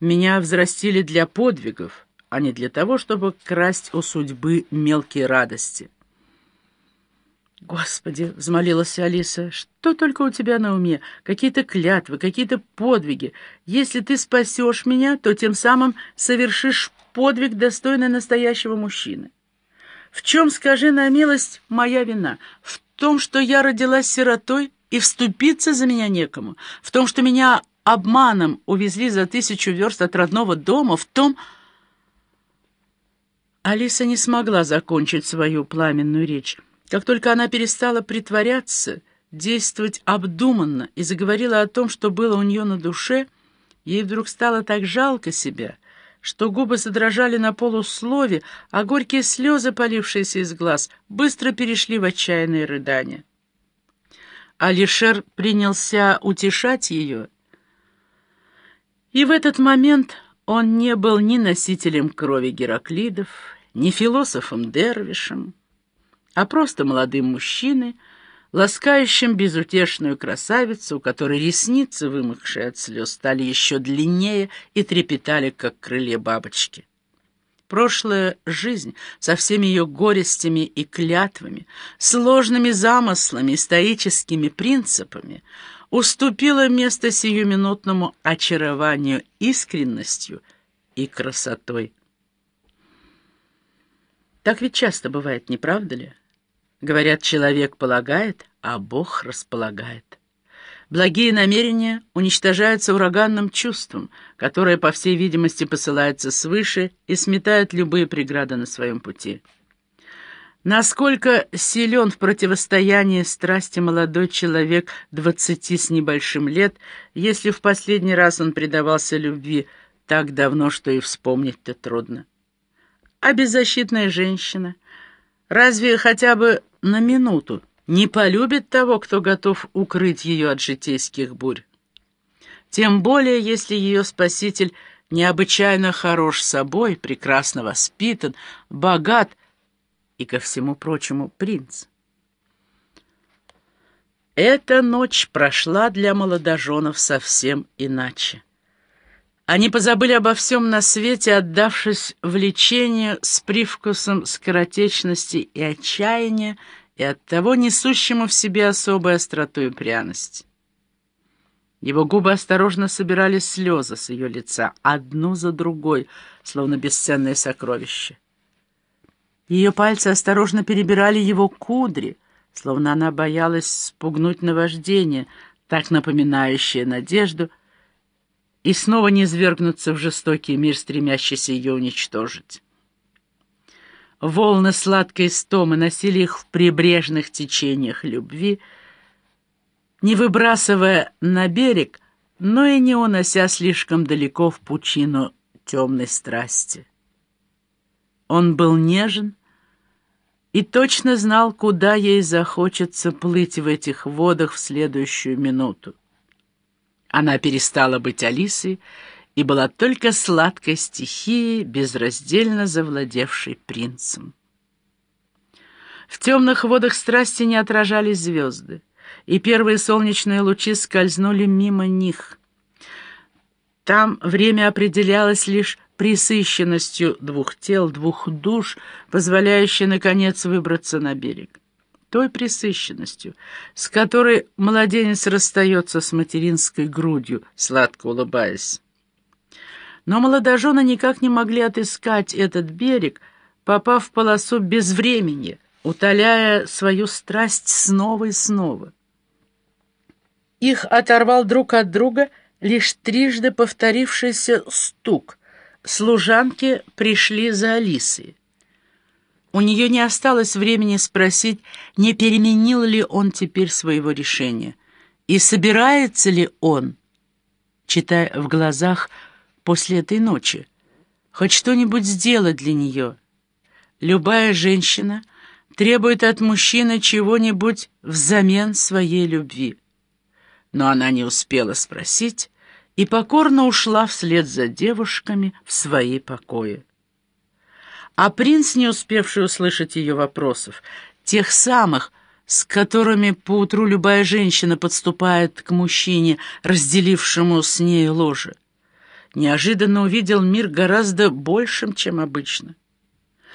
меня взрастили для подвигов, а не для того, чтобы красть у судьбы мелкие радости. «Господи!» — взмолилась Алиса. «Что только у тебя на уме? Какие-то клятвы, какие-то подвиги. Если ты спасешь меня, то тем самым совершишь подвиг, достойный настоящего мужчины. В чем, скажи на милость, моя вина? В том, что я родилась сиротой и вступиться за меня некому. В том, что меня обманом увезли за тысячу верст от родного дома. В том... Алиса не смогла закончить свою пламенную речь. Как только она перестала притворяться, действовать обдуманно и заговорила о том, что было у нее на душе, ей вдруг стало так жалко себя, что губы задрожали на полуслове, а горькие слезы, полившиеся из глаз, быстро перешли в отчаянные рыдания. Алишер принялся утешать ее, и в этот момент он не был ни носителем крови Гераклидов, ни философом-дервишем, а просто молодым мужчиной, ласкающим безутешную красавицу, у которой ресницы, вымокшие от слез, стали еще длиннее и трепетали, как крылья бабочки. Прошлая жизнь со всеми ее горестями и клятвами, сложными замыслами и стоическими принципами уступила место сиюминутному очарованию искренностью и красотой. Так ведь часто бывает, не правда ли? Говорят, человек полагает, а Бог располагает. Благие намерения уничтожаются ураганным чувством, которое, по всей видимости, посылается свыше и сметает любые преграды на своем пути. Насколько силен в противостоянии страсти молодой человек двадцати с небольшим лет, если в последний раз он предавался любви так давно, что и вспомнить-то трудно. А беззащитная женщина — Разве хотя бы на минуту не полюбит того, кто готов укрыть ее от житейских бурь? Тем более, если ее спаситель необычайно хорош собой, прекрасно воспитан, богат и, ко всему прочему, принц. Эта ночь прошла для молодоженов совсем иначе. Они позабыли обо всем на свете, отдавшись влечению с привкусом скоротечности и отчаяния, и оттого несущему в себе особую остроту и пряность. Его губы осторожно собирали слезы с ее лица, одну за другой, словно бесценное сокровище. Ее пальцы осторожно перебирали его кудри, словно она боялась спугнуть наваждение, так напоминающее надежду — и снова не свергнуться в жестокий мир, стремящийся ее уничтожить. Волны сладкой стомы носили их в прибрежных течениях любви, не выбрасывая на берег, но и не унося слишком далеко в пучину темной страсти. Он был нежен и точно знал, куда ей захочется плыть в этих водах в следующую минуту. Она перестала быть Алисой и была только сладкой стихией, безраздельно завладевшей принцем. В темных водах страсти не отражались звезды, и первые солнечные лучи скользнули мимо них. Там время определялось лишь присыщенностью двух тел, двух душ, позволяющей, наконец, выбраться на берег той пресыщенностью, с которой младенец расстается с материнской грудью, сладко улыбаясь. Но молодожены никак не могли отыскать этот берег, попав в полосу безвремени, утоляя свою страсть снова и снова. Их оторвал друг от друга лишь трижды повторившийся стук. Служанки пришли за Алисой. У нее не осталось времени спросить, не переменил ли он теперь своего решения, и собирается ли он, читая в глазах после этой ночи, хоть что-нибудь сделать для нее. Любая женщина требует от мужчины чего-нибудь взамен своей любви. Но она не успела спросить и покорно ушла вслед за девушками в свои покои. А принц, не успевший услышать ее вопросов, тех самых, с которыми поутру любая женщина подступает к мужчине, разделившему с ней ложе, неожиданно увидел мир гораздо большим, чем обычно.